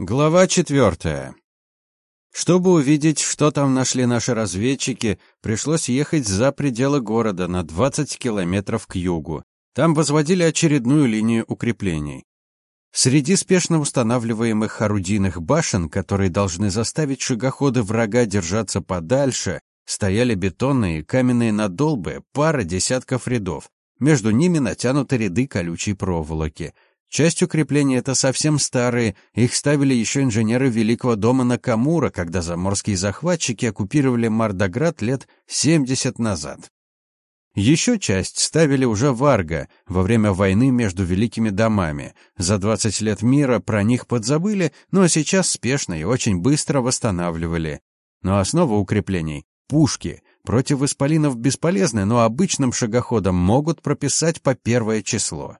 Глава четвертая. Чтобы увидеть, что там нашли наши разведчики, пришлось ехать за пределы города на 20 километров к югу. Там возводили очередную линию укреплений. Среди спешно устанавливаемых орудийных башен, которые должны заставить шагоходы врага держаться подальше, стояли бетонные каменные надолбы, пара десятков рядов. Между ними натянуты ряды колючей проволоки — Часть укреплений это совсем старые, их ставили еще инженеры Великого дома Накамура, когда заморские захватчики оккупировали Мардаград лет 70 назад. Еще часть ставили уже Варга во время войны между великими домами. За 20 лет мира про них подзабыли, но сейчас спешно и очень быстро восстанавливали. Но основа укреплений — пушки. Против исполинов бесполезны, но обычным шагоходам могут прописать по первое число.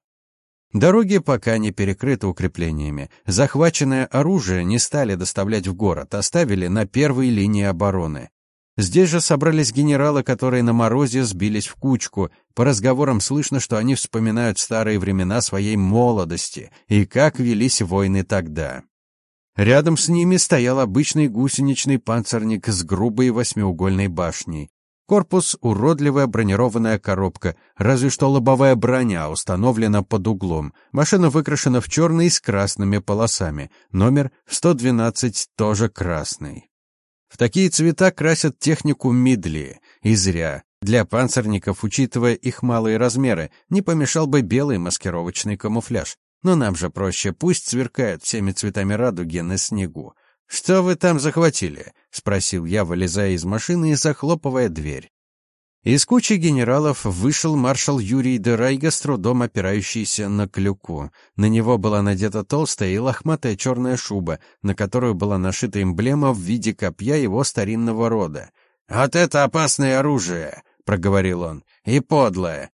Дороги пока не перекрыты укреплениями. Захваченное оружие не стали доставлять в город, оставили на первой линии обороны. Здесь же собрались генералы, которые на морозе сбились в кучку. По разговорам слышно, что они вспоминают старые времена своей молодости и как велись войны тогда. Рядом с ними стоял обычный гусеничный панцирник с грубой восьмиугольной башней. Корпус — уродливая бронированная коробка, разве что лобовая броня установлена под углом. Машина выкрашена в черный с красными полосами. Номер 112 тоже красный. В такие цвета красят технику Мидли. И зря. Для панцирников, учитывая их малые размеры, не помешал бы белый маскировочный камуфляж. Но нам же проще, пусть сверкают всеми цветами радуги на снегу. «Что вы там захватили?» — спросил я, вылезая из машины и захлопывая дверь. Из кучи генералов вышел маршал Юрий Дерайга, с трудом опирающийся на клюку. На него была надета толстая и лохматая черная шуба, на которую была нашита эмблема в виде копья его старинного рода. «Вот это опасное оружие!» — проговорил он. «И подлое!»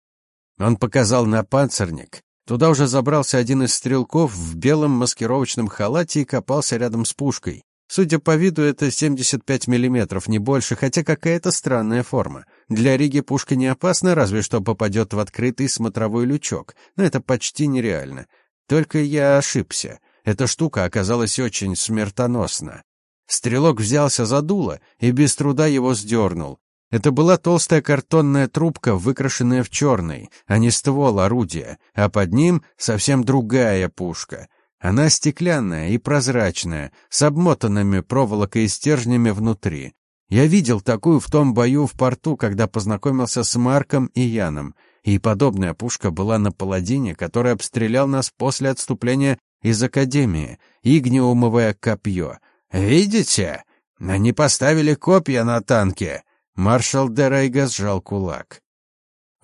Он показал на панцирник. Туда уже забрался один из стрелков в белом маскировочном халате и копался рядом с пушкой. Судя по виду, это 75 миллиметров, не больше, хотя какая-то странная форма. Для Риги пушка не опасна, разве что попадет в открытый смотровой лючок, но это почти нереально. Только я ошибся. Эта штука оказалась очень смертоносна. Стрелок взялся за дуло и без труда его сдернул. Это была толстая картонная трубка, выкрашенная в черный, а не ствол орудия, а под ним совсем другая пушка. Она стеклянная и прозрачная, с обмотанными проволокой и стержнями внутри. Я видел такую в том бою в порту, когда познакомился с Марком и Яном. И подобная пушка была на паладине, который обстрелял нас после отступления из Академии, игниумовое копье. «Видите? Они поставили копья на танке!» Маршал Дерайга сжал кулак.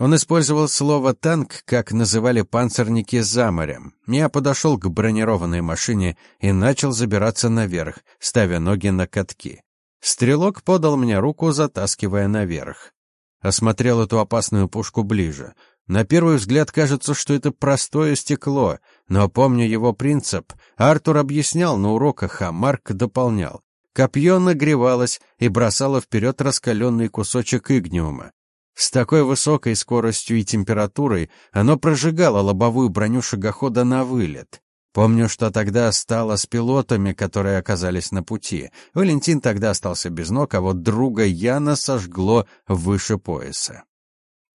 Он использовал слово «танк», как называли панцирники за морем. Я подошел к бронированной машине и начал забираться наверх, ставя ноги на катки. Стрелок подал мне руку, затаскивая наверх. Осмотрел эту опасную пушку ближе. На первый взгляд кажется, что это простое стекло, но помню его принцип. Артур объяснял на уроках, а Марк дополнял. Копье нагревалось и бросало вперед раскаленный кусочек игниума. С такой высокой скоростью и температурой оно прожигало лобовую броню шагохода на вылет. Помню, что тогда стало с пилотами, которые оказались на пути. Валентин тогда остался без ног, а вот друга Яна сожгло выше пояса.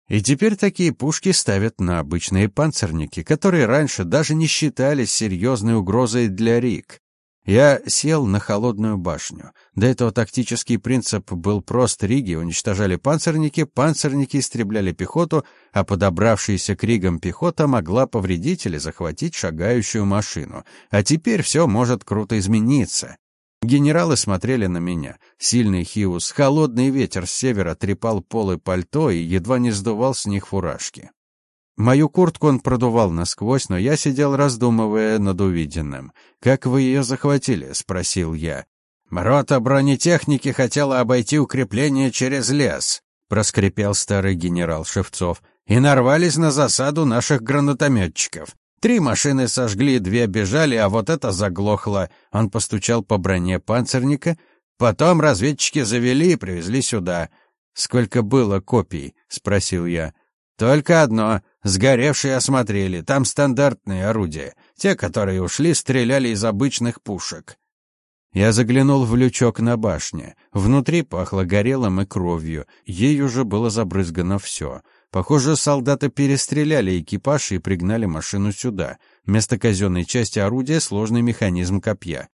И теперь такие пушки ставят на обычные панцирники, которые раньше даже не считались серьезной угрозой для РИК. Я сел на холодную башню. До этого тактический принцип был прост. Риги уничтожали панцирники, панцирники истребляли пехоту, а подобравшаяся к Ригам пехота могла повредить или захватить шагающую машину. А теперь все может круто измениться. Генералы смотрели на меня. Сильный хиус, холодный ветер с севера трепал полы пальто и едва не сдувал с них фуражки. Мою куртку он продувал насквозь, но я сидел, раздумывая над увиденным. «Как вы ее захватили?» — спросил я. «Рота бронетехники хотела обойти укрепление через лес», — проскрипел старый генерал Шевцов. «И нарвались на засаду наших гранатометчиков. Три машины сожгли, две бежали, а вот это заглохло». Он постучал по броне панцирника. «Потом разведчики завели и привезли сюда». «Сколько было копий?» — спросил я. «Только одно. Сгоревшие осмотрели. Там стандартные орудия. Те, которые ушли, стреляли из обычных пушек. Я заглянул в лючок на башне. Внутри пахло горелым и кровью. Ей уже было забрызгано все. Похоже, солдаты перестреляли экипаж и пригнали машину сюда. Вместо казенной части орудия сложный механизм копья.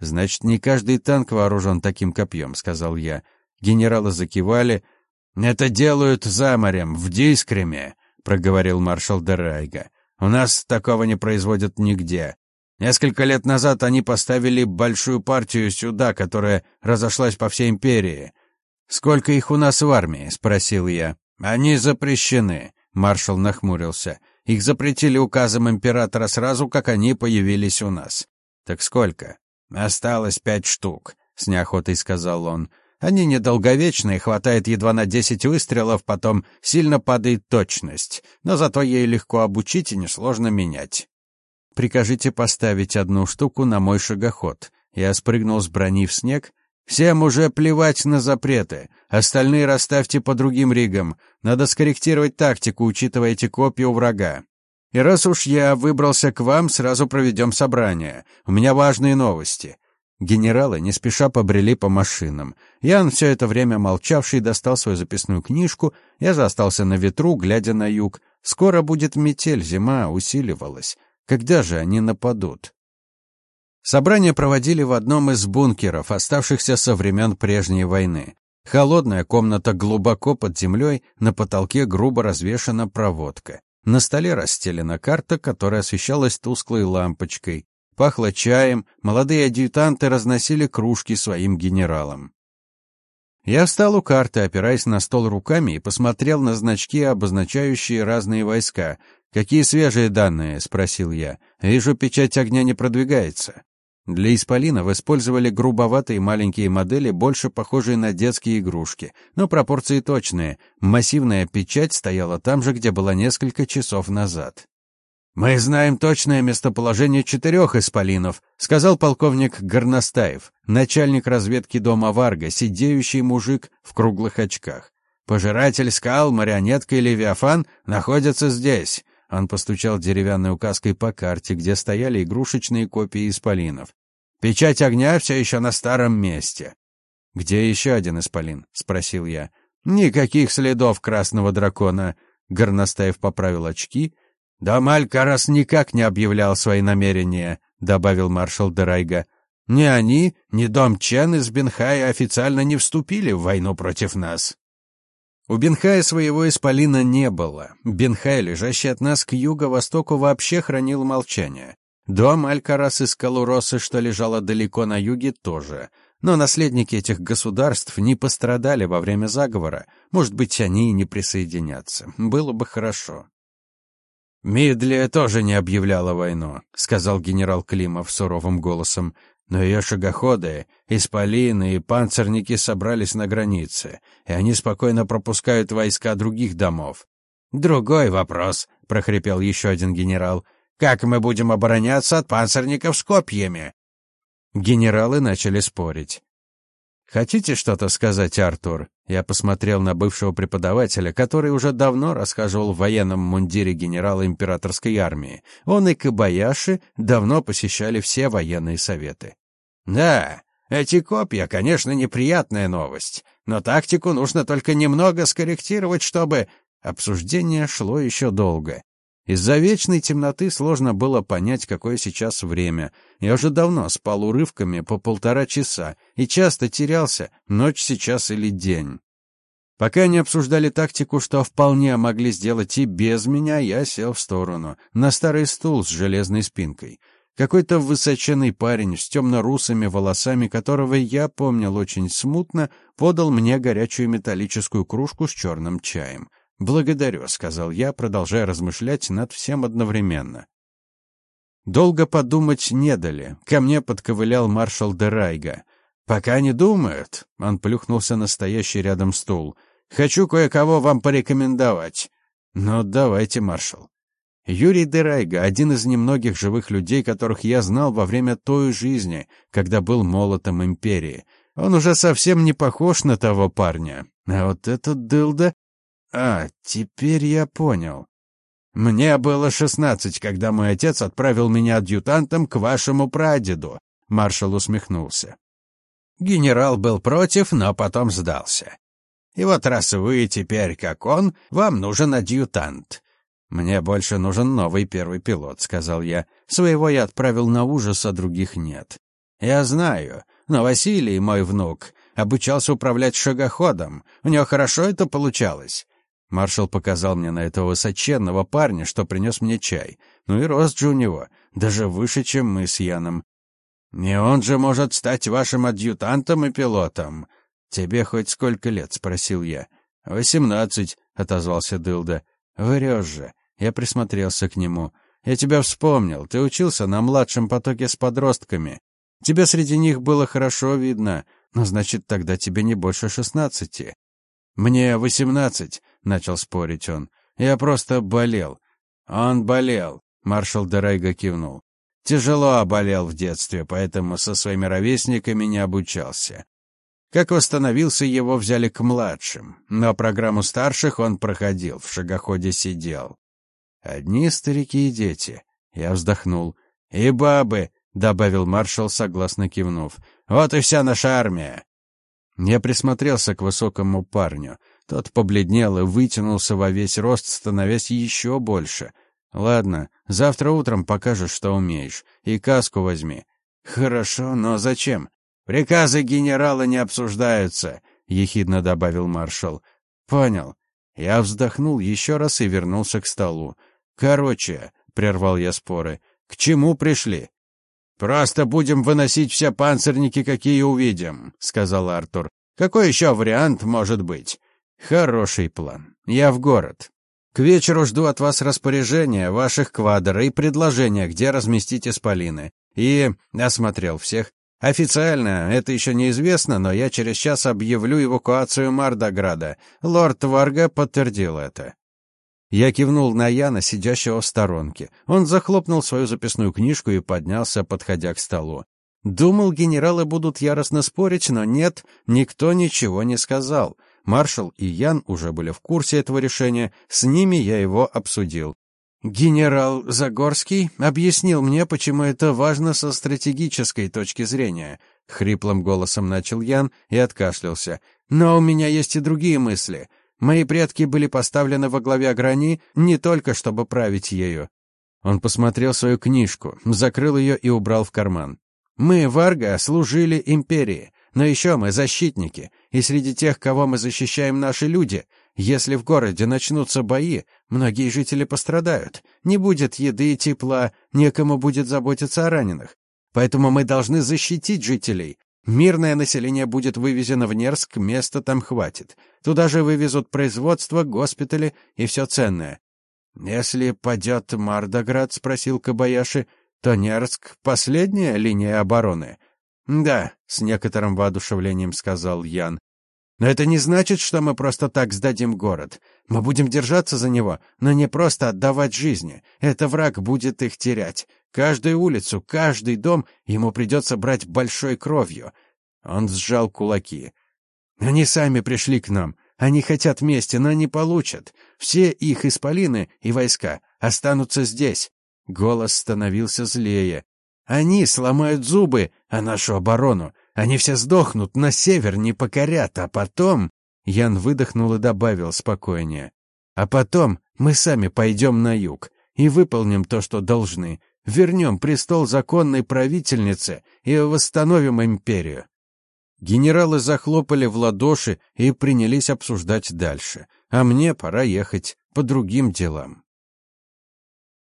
«Значит, не каждый танк вооружен таким копьем», — сказал я. Генералы закивали. «Это делают за морем, в Дискреме», — проговорил маршал Дерайга. «У нас такого не производят нигде. Несколько лет назад они поставили большую партию сюда, которая разошлась по всей империи. «Сколько их у нас в армии?» — спросил я. «Они запрещены», — маршал нахмурился. «Их запретили указом императора сразу, как они появились у нас». «Так сколько?» «Осталось пять штук», — с неохотой сказал он. «Они недолговечные, хватает едва на десять выстрелов, потом сильно падает точность, но зато ей легко обучить и несложно менять». Прикажите поставить одну штуку на мой шагоход. Я спрыгнул с брони в снег. Всем уже плевать на запреты. Остальные расставьте по другим ригам. Надо скорректировать тактику, учитывая эти копии у врага. И раз уж я выбрался к вам, сразу проведем собрание. У меня важные новости. Генералы не спеша побрели по машинам. Ян, все это время молчавший, достал свою записную книжку. Я же на ветру, глядя на юг. Скоро будет метель, зима усиливалась. Когда же они нападут? Собрание проводили в одном из бункеров, оставшихся со времен прежней войны. Холодная комната глубоко под землей, на потолке грубо развешана проводка. На столе расстелена карта, которая освещалась тусклой лампочкой. Пахло чаем, молодые адъютанты разносили кружки своим генералам. Я встал у карты, опираясь на стол руками, и посмотрел на значки, обозначающие разные войска, «Какие свежие данные?» — спросил я. «Вижу, печать огня не продвигается». Для исполинов использовали грубоватые маленькие модели, больше похожие на детские игрушки, но пропорции точные. Массивная печать стояла там же, где была несколько часов назад. «Мы знаем точное местоположение четырех исполинов», — сказал полковник Горностаев, начальник разведки дома Варга, сидеющий мужик в круглых очках. «Пожиратель скал, марионетка и Левиафан находятся здесь. Он постучал деревянной указкой по карте, где стояли игрушечные копии исполинов. «Печать огня все еще на старом месте». «Где еще один исполин?» — спросил я. «Никаких следов красного дракона». Горностаев поправил очки. «Да Малькарас никак не объявлял свои намерения», — добавил маршал Дерайга. «Ни они, ни дом Чен из Бенхая официально не вступили в войну против нас». У Бенхая своего исполина не было. Бенхай, лежащий от нас к юго-востоку, вообще хранил молчание. Дом Алькарас из Калуросы, что лежало далеко на юге, тоже. Но наследники этих государств не пострадали во время заговора. Может быть, они и не присоединятся. Было бы хорошо. «Мидлия тоже не объявляла войну», — сказал генерал Климов суровым голосом. Но ее шагоходы, исполины и панцирники собрались на границе, и они спокойно пропускают войска других домов. «Другой вопрос», — прохрипел еще один генерал. «Как мы будем обороняться от панцирников с копьями?» Генералы начали спорить. «Хотите что-то сказать, Артур?» Я посмотрел на бывшего преподавателя, который уже давно расхаживал в военном мундире генерала императорской армии. Он и Кабаяши давно посещали все военные советы. «Да, эти копья, конечно, неприятная новость, но тактику нужно только немного скорректировать, чтобы...» Обсуждение шло еще долго. Из-за вечной темноты сложно было понять, какое сейчас время. Я уже давно спал урывками по полтора часа и часто терялся, ночь сейчас или день. Пока они обсуждали тактику, что вполне могли сделать и без меня, я сел в сторону, на старый стул с железной спинкой. Какой-то высоченный парень с темно-русыми волосами, которого я помнил очень смутно, подал мне горячую металлическую кружку с черным чаем. «Благодарю», — сказал я, продолжая размышлять над всем одновременно. Долго подумать не дали. Ко мне подковылял маршал Дерайга. «Пока не думают», — он плюхнулся на стоящий рядом стул. «Хочу кое-кого вам порекомендовать». «Ну, давайте, маршал». Юрий Дерайга — один из немногих живых людей, которых я знал во время той жизни, когда был молотом империи. Он уже совсем не похож на того парня. А вот этот дылда а, теперь я понял. Мне было шестнадцать, когда мой отец отправил меня адъютантом к вашему прадеду. Маршал усмехнулся. Генерал был против, но потом сдался. И вот раз вы теперь как он, вам нужен адъютант. Мне больше нужен новый первый пилот, сказал я. Своего я отправил на ужас, а других нет. Я знаю, но Василий, мой внук, обучался управлять шагоходом. У него хорошо это получалось. Маршал показал мне на этого высоченного парня, что принес мне чай. Ну и рост же у него, даже выше, чем мы с Яном. Не он же может стать вашим адъютантом и пилотом. Тебе хоть сколько лет, спросил я. Восемнадцать, отозвался Дылда. Врешь же. Я присмотрелся к нему. Я тебя вспомнил. Ты учился на младшем потоке с подростками. Тебя среди них было хорошо видно. Ну, значит, тогда тебе не больше шестнадцати. Мне восемнадцать, начал спорить он. Я просто болел. Он болел, маршал Дерайга кивнул. Тяжело болел в детстве, поэтому со своими ровесниками не обучался. Как восстановился, его взяли к младшим, но программу старших он проходил, в шагоходе сидел. Одни старики и дети. Я вздохнул. И бабы, добавил маршал, согласно кивнув. Вот и вся наша армия. Я присмотрелся к высокому парню. Тот побледнел и вытянулся во весь рост, становясь еще больше. Ладно, завтра утром покажешь, что умеешь, и каску возьми. Хорошо, но зачем? Приказы генерала не обсуждаются, ехидно добавил маршал. Понял. Я вздохнул еще раз и вернулся к столу. Короче, прервал я споры. К чему пришли? «Просто будем выносить все панцирники, какие увидим», — сказал Артур. «Какой еще вариант может быть?» «Хороший план. Я в город. К вечеру жду от вас распоряжения, ваших квадр и предложения, где разместить исполины. И...» — осмотрел всех. «Официально это еще неизвестно, но я через час объявлю эвакуацию Мардограда. Лорд Варга подтвердил это». Я кивнул на Яна, сидящего в сторонке. Он захлопнул свою записную книжку и поднялся, подходя к столу. Думал, генералы будут яростно спорить, но нет, никто ничего не сказал. Маршал и Ян уже были в курсе этого решения, с ними я его обсудил. Генерал Загорский объяснил мне, почему это важно со стратегической точки зрения. Хриплым голосом начал Ян и откашлялся. Но у меня есть и другие мысли. Мои предки были поставлены во главе грани не только чтобы править ею. Он посмотрел свою книжку, закрыл ее и убрал в карман. Мы, Варга, служили империи, но еще мы защитники, и среди тех, кого мы защищаем, наши люди. Если в городе начнутся бои, многие жители пострадают. Не будет еды и тепла, некому будет заботиться о раненых. Поэтому мы должны защитить жителей, Мирное население будет вывезено в Нерск, места там хватит. Туда же вывезут производство, госпитали и все ценное. «Если падет Мардоград, — спросил Кабаяши, — то Нерск — последняя линия обороны». «Да», — с некоторым воодушевлением сказал Ян. «Но это не значит, что мы просто так сдадим город. Мы будем держаться за него, но не просто отдавать жизни. Это враг будет их терять. Каждую улицу, каждый дом ему придется брать большой кровью. Он сжал кулаки. Они сами пришли к нам. Они хотят мести, но не получат. Все их исполины и войска останутся здесь. Голос становился злее. Они сломают зубы, а нашу оборону. Они все сдохнут, на север не покорят, а потом... Ян выдохнул и добавил спокойнее. А потом мы сами пойдем на юг и выполним то, что должны. Вернем престол законной правительнице и восстановим империю. Генералы захлопали в ладоши и принялись обсуждать дальше, а мне пора ехать по другим делам.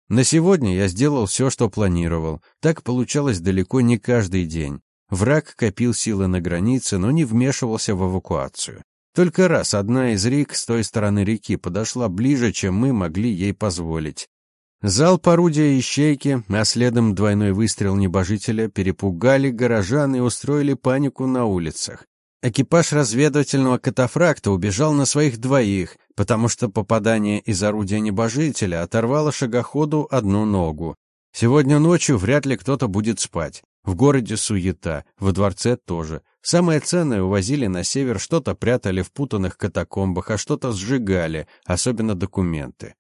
На сегодня я сделал все, что планировал. Так получалось далеко не каждый день. Враг копил силы на границе, но не вмешивался в эвакуацию. Только раз одна из рек с той стороны реки подошла ближе, чем мы могли ей позволить. Залп орудия ищейки, а следом двойной выстрел небожителя перепугали горожан и устроили панику на улицах. Экипаж разведывательного катафракта убежал на своих двоих, потому что попадание из орудия небожителя оторвало шагоходу одну ногу. Сегодня ночью вряд ли кто-то будет спать. В городе суета, во дворце тоже. Самое ценное увозили на север, что-то прятали в путанных катакомбах, а что-то сжигали, особенно документы.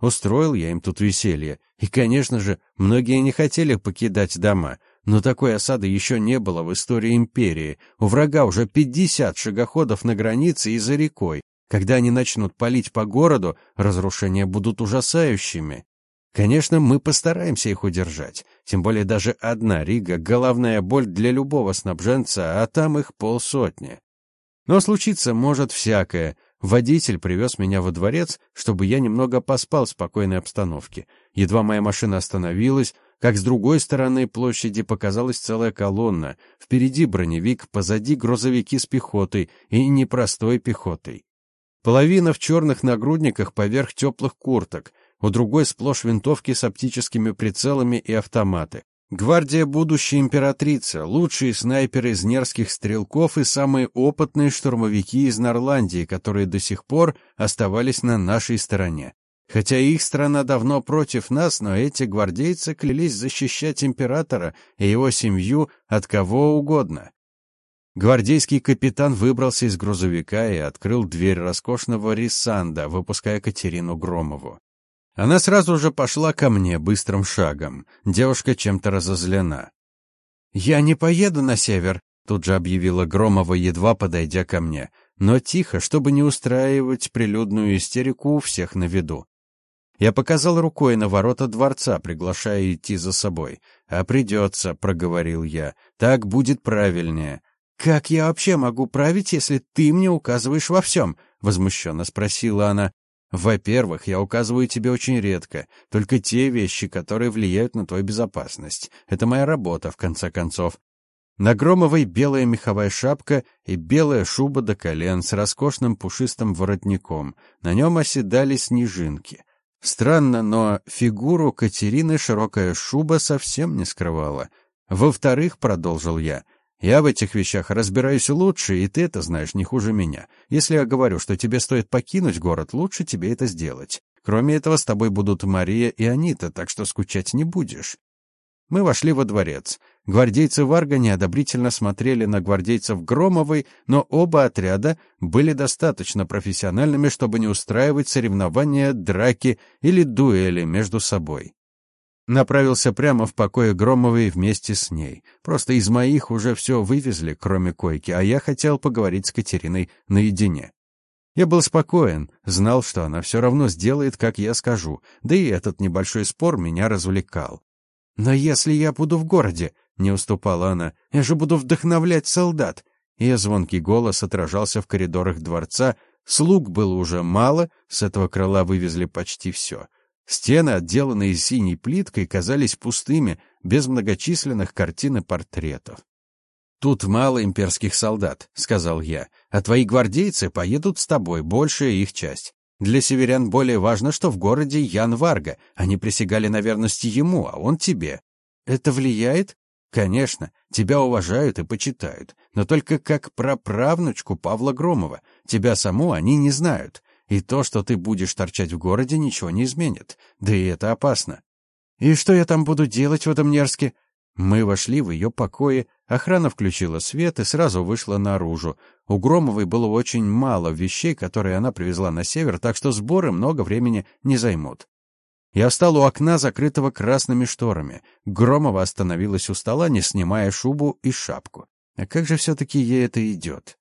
Устроил я им тут веселье. И, конечно же, многие не хотели покидать дома. Но такой осады еще не было в истории империи. У врага уже 50 шагоходов на границе и за рекой. Когда они начнут палить по городу, разрушения будут ужасающими. Конечно, мы постараемся их удержать. Тем более даже одна Рига — головная боль для любого снабженца, а там их полсотни. Но случиться может всякое. Водитель привез меня во дворец, чтобы я немного поспал в спокойной обстановке. Едва моя машина остановилась, как с другой стороны площади показалась целая колонна. Впереди броневик, позади грузовики с пехотой, и непростой пехотой. Половина в черных нагрудниках поверх теплых курток, у другой сплошь винтовки с оптическими прицелами и автоматы. Гвардия будущей императрицы, лучшие снайперы из нерских стрелков и самые опытные штурмовики из Норландии, которые до сих пор оставались на нашей стороне. Хотя их страна давно против нас, но эти гвардейцы клялись защищать императора и его семью от кого угодно. Гвардейский капитан выбрался из грузовика и открыл дверь роскошного рисанда, выпуская Катерину Громову. Она сразу же пошла ко мне быстрым шагом. Девушка чем-то разозлена. «Я не поеду на север», — тут же объявила Громова, едва подойдя ко мне. Но тихо, чтобы не устраивать прилюдную истерику у всех на виду. Я показал рукой на ворота дворца, приглашая идти за собой. «А придется», — проговорил я. «Так будет правильнее». «Как я вообще могу править, если ты мне указываешь во всем?» — возмущенно спросила она. Во-первых, я указываю тебе очень редко, только те вещи, которые влияют на твою безопасность. Это моя работа, в конце концов. На Громовой белая меховая шапка и белая шуба до колен с роскошным пушистым воротником. На нем оседали снежинки. Странно, но фигуру Катерины широкая шуба совсем не скрывала. Во-вторых, продолжил я, — я в этих вещах разбираюсь лучше, и ты это знаешь не хуже меня. Если я говорю, что тебе стоит покинуть город, лучше тебе это сделать. Кроме этого, с тобой будут Мария и Анита, так что скучать не будешь. Мы вошли во дворец. Гвардейцы Варга неодобрительно смотрели на гвардейцев Громовой, но оба отряда были достаточно профессиональными, чтобы не устраивать соревнования, драки или дуэли между собой. Направился прямо в покое Громовой вместе с ней. Просто из моих уже все вывезли, кроме койки, а я хотел поговорить с Катериной наедине. Я был спокоен, знал, что она все равно сделает, как я скажу, да и этот небольшой спор меня развлекал. «Но если я буду в городе», — не уступала она, — «я же буду вдохновлять солдат». Ее звонкий голос отражался в коридорах дворца, слуг было уже мало, с этого крыла вывезли почти все — Стены, отделанные синей плиткой, казались пустыми, без многочисленных картин и портретов. «Тут мало имперских солдат», — сказал я, — «а твои гвардейцы поедут с тобой, большая их часть. Для северян более важно, что в городе Ян Варга. Они присягали на верность ему, а он тебе. Это влияет? Конечно, тебя уважают и почитают, но только как праправнучку Павла Громова. Тебя саму они не знают. И то, что ты будешь торчать в городе, ничего не изменит. Да и это опасно. И что я там буду делать в этом Нерске? Мы вошли в ее покои, охрана включила свет и сразу вышла наружу. У Громовой было очень мало вещей, которые она привезла на север, так что сборы много времени не займут. Я встал у окна, закрытого красными шторами. Громова остановилась у стола, не снимая шубу и шапку. А как же все-таки ей это идет?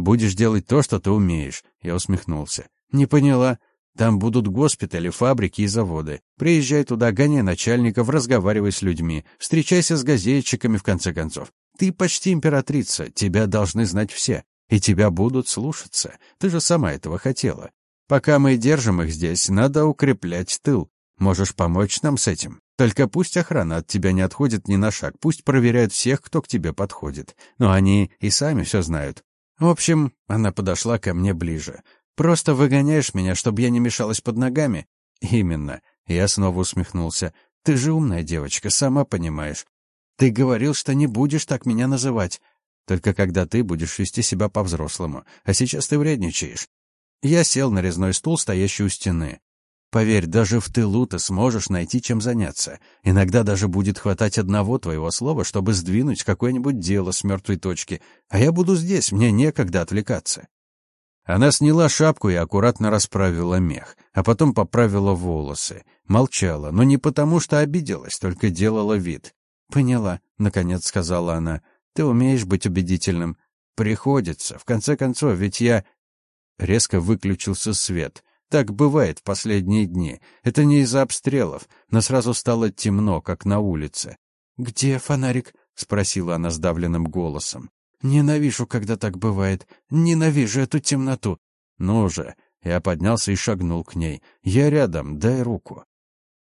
Будешь делать то, что ты умеешь. Я усмехнулся. Не поняла. Там будут госпитали, фабрики и заводы. Приезжай туда, гоняй начальников, разговаривай с людьми, встречайся с газетчиками, в конце концов. Ты почти императрица, тебя должны знать все. И тебя будут слушаться. Ты же сама этого хотела. Пока мы держим их здесь, надо укреплять тыл. Можешь помочь нам с этим? Только пусть охрана от тебя не отходит ни на шаг, пусть проверяют всех, кто к тебе подходит. Но они и сами все знают. В общем, она подошла ко мне ближе. Просто выгоняешь меня, чтобы я не мешалась под ногами? Именно. Я снова усмехнулся. Ты же умная девочка, сама понимаешь. Ты говорил, что не будешь так меня называть. Только когда ты будешь вести себя по-взрослому. А сейчас ты вредничаешь. Я сел на резной стул, стоящий у стены. Поверь, даже в тылу ты сможешь найти чем заняться. Иногда даже будет хватать одного твоего слова, чтобы сдвинуть какое-нибудь дело с мертвой точки. А я буду здесь, мне некогда отвлекаться. Она сняла шапку и аккуратно расправила мех, а потом поправила волосы. Молчала, но не потому, что обиделась, только делала вид. «Поняла», — наконец сказала она. «Ты умеешь быть убедительным». «Приходится. В конце концов, ведь я...» Резко выключился свет. Так бывает в последние дни. Это не из-за обстрелов, но сразу стало темно, как на улице. «Где фонарик?» — спросила она сдавленным голосом. «Ненавижу, когда так бывает. Ненавижу эту темноту». «Ну же!» Я поднялся и шагнул к ней. «Я рядом, дай руку».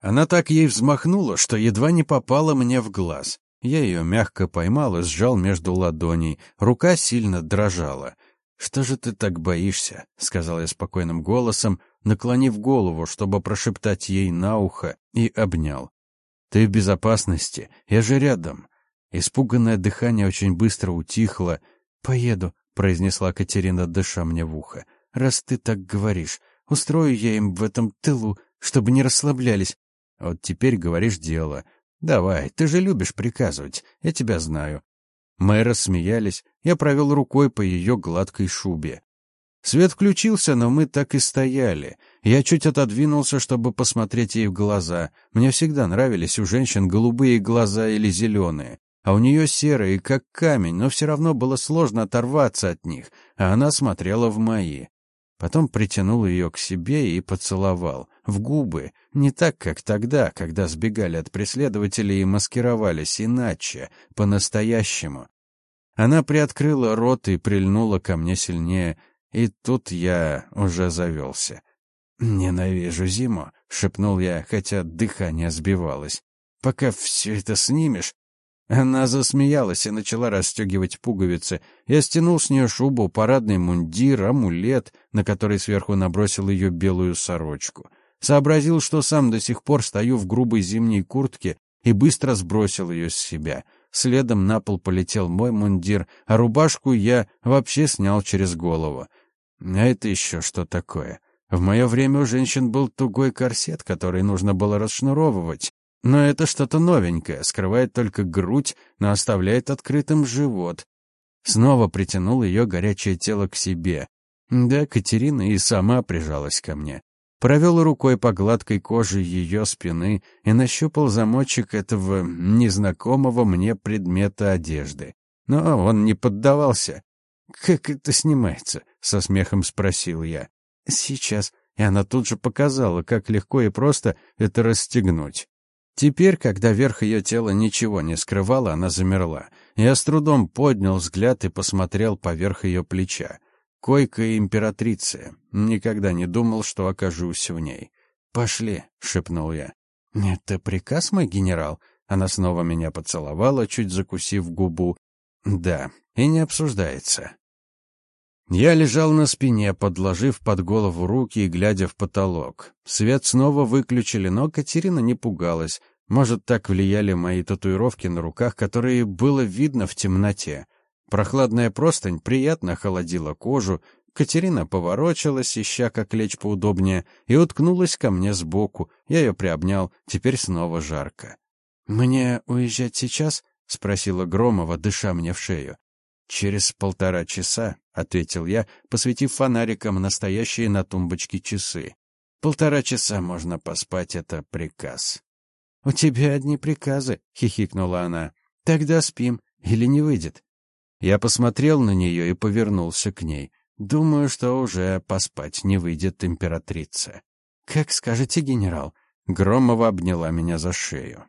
Она так ей взмахнула, что едва не попала мне в глаз. Я ее мягко поймал и сжал между ладоней. Рука сильно дрожала. «Что же ты так боишься?» — сказал я спокойным голосом, наклонив голову, чтобы прошептать ей на ухо, и обнял. «Ты в безопасности, я же рядом». Испуганное дыхание очень быстро утихло. «Поеду», — произнесла Катерина, дыша мне в ухо. «Раз ты так говоришь, устрою я им в этом тылу, чтобы не расслаблялись». «Вот теперь говоришь дело. Давай, ты же любишь приказывать, я тебя знаю». Мы рассмеялись, я провел рукой по ее гладкой шубе. Свет включился, но мы так и стояли. Я чуть отодвинулся, чтобы посмотреть ей в глаза. Мне всегда нравились у женщин голубые глаза или зеленые. А у нее серые, как камень, но все равно было сложно оторваться от них, а она смотрела в мои. Потом притянул ее к себе и поцеловал. В губы. Не так, как тогда, когда сбегали от преследователей и маскировались иначе, по-настоящему. Она приоткрыла рот и прильнула ко мне сильнее, и тут я уже завелся. «Ненавижу зиму», — шепнул я, хотя дыхание сбивалось. «Пока все это снимешь...» Она засмеялась и начала расстегивать пуговицы. Я стянул с нее шубу, парадный мундир, амулет, на который сверху набросил ее белую сорочку. Сообразил, что сам до сих пор стою в грубой зимней куртке, и быстро сбросил ее с себя. Следом на пол полетел мой мундир, а рубашку я вообще снял через голову. А это еще что такое? В мое время у женщин был тугой корсет, который нужно было расшнуровывать. Но это что-то новенькое, скрывает только грудь, но оставляет открытым живот. Снова притянул ее горячее тело к себе. Да, Катерина и сама прижалась ко мне. Провел рукой по гладкой коже ее спины и нащупал замочек этого незнакомого мне предмета одежды. Но он не поддавался. «Как это снимается?» — со смехом спросил я. «Сейчас». И она тут же показала, как легко и просто это расстегнуть. Теперь, когда верх ее тела ничего не скрывало, она замерла. Я с трудом поднял взгляд и посмотрел поверх ее плеча. Койка императрицы. Никогда не думал, что окажусь в ней. «Пошли», — шепнул я. «Это приказ, мой генерал?» Она снова меня поцеловала, чуть закусив губу. «Да, и не обсуждается». Я лежал на спине, подложив под голову руки и глядя в потолок. Свет снова выключили, но Катерина не пугалась. Может, так влияли мои татуировки на руках, которые было видно в темноте. Прохладная простынь приятно холодила кожу. Катерина поворочилась, ища как лечь поудобнее, и уткнулась ко мне сбоку. Я ее приобнял, теперь снова жарко. «Мне уезжать сейчас?» — спросила Громова, дыша мне в шею. «Через полтора часа», — ответил я, посветив фонариком настоящие на тумбочке часы. «Полтора часа можно поспать, это приказ». «У тебя одни приказы», — хихикнула она. «Тогда спим, или не выйдет». Я посмотрел на нее и повернулся к ней. Думаю, что уже поспать не выйдет императрица. «Как скажете, генерал». Громова обняла меня за шею.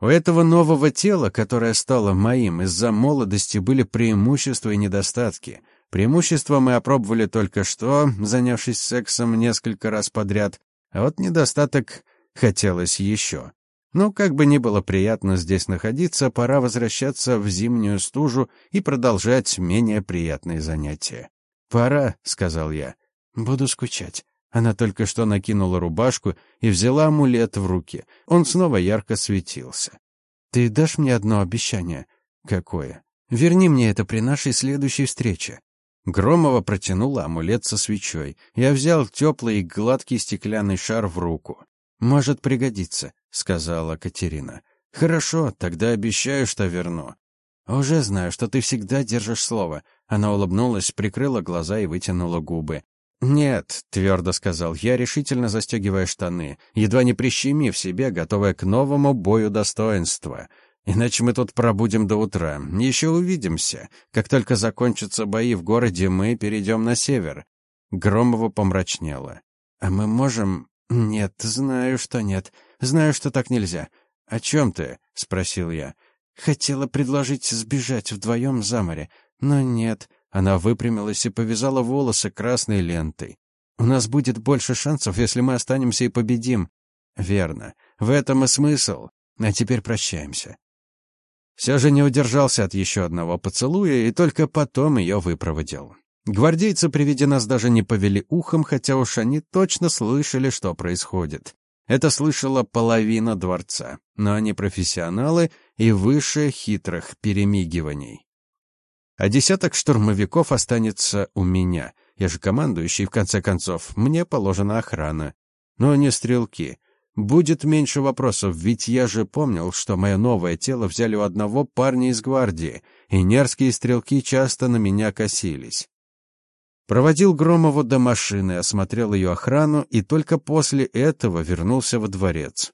У этого нового тела, которое стало моим из-за молодости, были преимущества и недостатки. Преимущества мы опробовали только что, занявшись сексом несколько раз подряд, а вот недостаток хотелось еще. Ну, как бы ни было приятно здесь находиться, пора возвращаться в зимнюю стужу и продолжать менее приятные занятия. «Пора», — сказал я. «Буду скучать». Она только что накинула рубашку и взяла амулет в руки. Он снова ярко светился. «Ты дашь мне одно обещание?» «Какое?» «Верни мне это при нашей следующей встрече». Громова протянула амулет со свечой. Я взял теплый и гладкий стеклянный шар в руку. «Может пригодиться», — сказала Катерина. «Хорошо, тогда обещаю, что верну». «Уже знаю, что ты всегда держишь слово». Она улыбнулась, прикрыла глаза и вытянула губы. «Нет», — твердо сказал я, решительно застегивая штаны, едва не прищемив себе, готовая к новому бою достоинства. «Иначе мы тут пробудем до утра. Еще увидимся. Как только закончатся бои в городе, мы перейдем на север». Громова помрачнела. «А мы можем...» «Нет, знаю, что нет. Знаю, что так нельзя. О чем ты?» — спросил я. «Хотела предложить сбежать вдвоем за море, но нет». Она выпрямилась и повязала волосы красной лентой. «У нас будет больше шансов, если мы останемся и победим». «Верно. В этом и смысл. А теперь прощаемся». Все же не удержался от еще одного поцелуя и только потом ее выпроводил. Гвардейцы при виде нас даже не повели ухом, хотя уж они точно слышали, что происходит. Это слышала половина дворца, но они профессионалы и выше хитрых перемигиваний. А десяток штурмовиков останется у меня. Я же командующий, в конце концов. Мне положена охрана. Но не стрелки. Будет меньше вопросов, ведь я же помнил, что мое новое тело взяли у одного парня из гвардии, и нерские стрелки часто на меня косились. Проводил Громову до машины, осмотрел ее охрану и только после этого вернулся во дворец.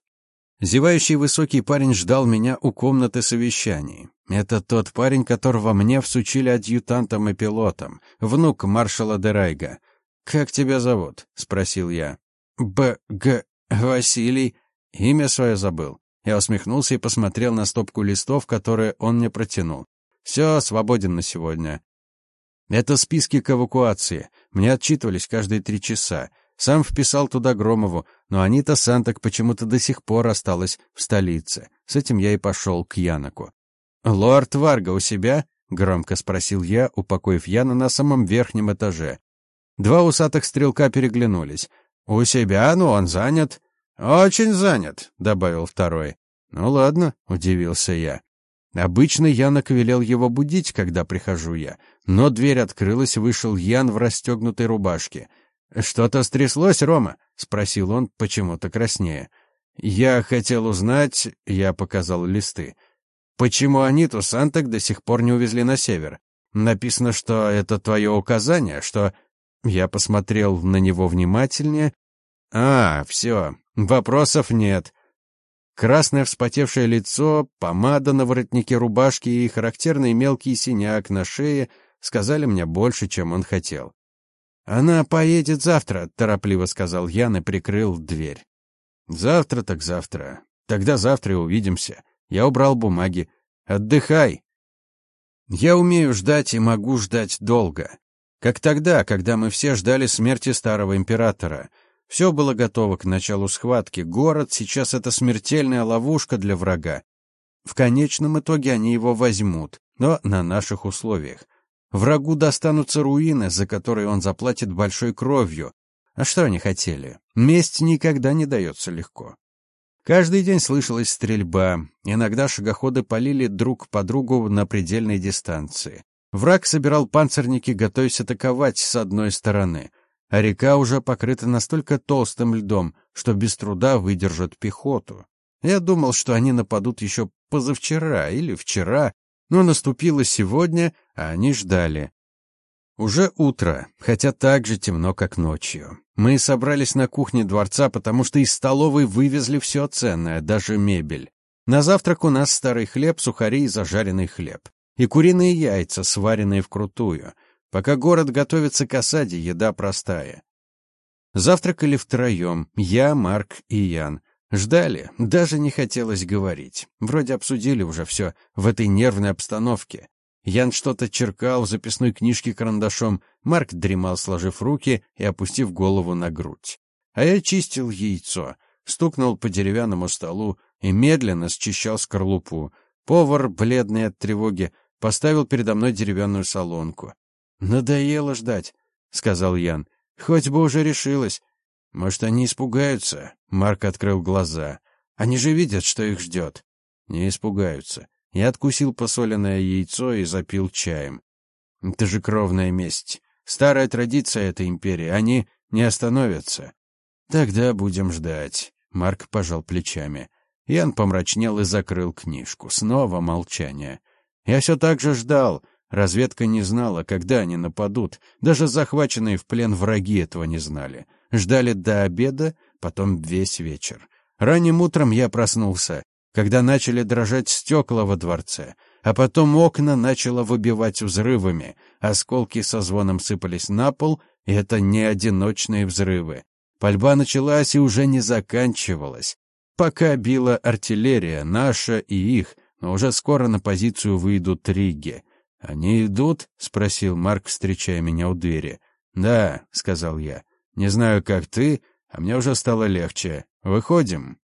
Зевающий высокий парень ждал меня у комнаты совещаний. Это тот парень, которого мне всучили адъютантом и пилотом, внук маршала Дерайга. «Как тебя зовут?» — спросил я. «Б. Г. Василий». Имя свое забыл. Я усмехнулся и посмотрел на стопку листов, которые он мне протянул. «Все, свободен на сегодня. Это списки к эвакуации. Мне отчитывались каждые три часа. Сам вписал туда Громову, но Анита Санток почему-то до сих пор осталась в столице. С этим я и пошел к Яноку. «Лорд Варга у себя?» — громко спросил я, упокоив Яна на самом верхнем этаже. Два усатых стрелка переглянулись. «У себя? Ну, он занят». «Очень занят», — добавил второй. «Ну ладно», — удивился я. Обычно Янок велел его будить, когда прихожу я, но дверь открылась, вышел Ян в расстегнутой рубашке. «Что-то стряслось, Рома?» — спросил он, почему-то краснее. «Я хотел узнать...» — я показал листы. «Почему Аниту Сантек до сих пор не увезли на север? Написано, что это твое указание, что...» Я посмотрел на него внимательнее. «А, все, вопросов нет. Красное вспотевшее лицо, помада на воротнике рубашки и характерный мелкий синяк на шее сказали мне больше, чем он хотел. «Она поедет завтра», — торопливо сказал Ян и прикрыл дверь. «Завтра так завтра. Тогда завтра и увидимся. Я убрал бумаги. Отдыхай». Я умею ждать и могу ждать долго. Как тогда, когда мы все ждали смерти старого императора — все было готово к началу схватки. Город сейчас это смертельная ловушка для врага. В конечном итоге они его возьмут, но на наших условиях. Врагу достанутся руины, за которые он заплатит большой кровью. А что они хотели? Месть никогда не дается легко. Каждый день слышалась стрельба. Иногда шагоходы полили друг по другу на предельной дистанции. Враг собирал панцирники, готовясь атаковать с одной стороны — а река уже покрыта настолько толстым льдом, что без труда выдержат пехоту. Я думал, что они нападут еще позавчера или вчера, но наступило сегодня, а они ждали. Уже утро, хотя так же темно, как ночью. Мы собрались на кухне дворца, потому что из столовой вывезли все ценное, даже мебель. На завтрак у нас старый хлеб, сухари и зажаренный хлеб. И куриные яйца, сваренные вкрутую. Пока город готовится к осаде, еда простая. Завтракали втроем, я, Марк и Ян. Ждали, даже не хотелось говорить. Вроде обсудили уже все в этой нервной обстановке. Ян что-то черкал в записной книжке карандашом, Марк дремал, сложив руки и опустив голову на грудь. А я чистил яйцо, стукнул по деревянному столу и медленно счищал скорлупу. Повар, бледный от тревоги, поставил передо мной деревянную солонку. «Надоело ждать», — сказал Ян. «Хоть бы уже решилась». «Может, они испугаются?» Марк открыл глаза. «Они же видят, что их ждет». «Не испугаются». Я откусил посоленное яйцо и запил чаем. «Это же кровная месть. Старая традиция этой империи. Они не остановятся». «Тогда будем ждать». Марк пожал плечами. Ян помрачнел и закрыл книжку. Снова молчание. Я все так же ждал. Разведка не знала, когда они нападут. Даже захваченные в плен враги этого не знали. Ждали до обеда, потом весь вечер. Ранним утром я проснулся, когда начали дрожать стекла во дворце, а потом окна начало выбивать взрывами, осколки со звоном сыпались на пол, и это не одиночные взрывы. Пальба началась и уже не заканчивалась. Пока била артиллерия, наша и их, но уже скоро на позицию выйдут Риги. «Они идут?» — спросил Марк, встречая меня у двери. «Да», — сказал я. «Не знаю, как ты, а мне уже стало легче. Выходим».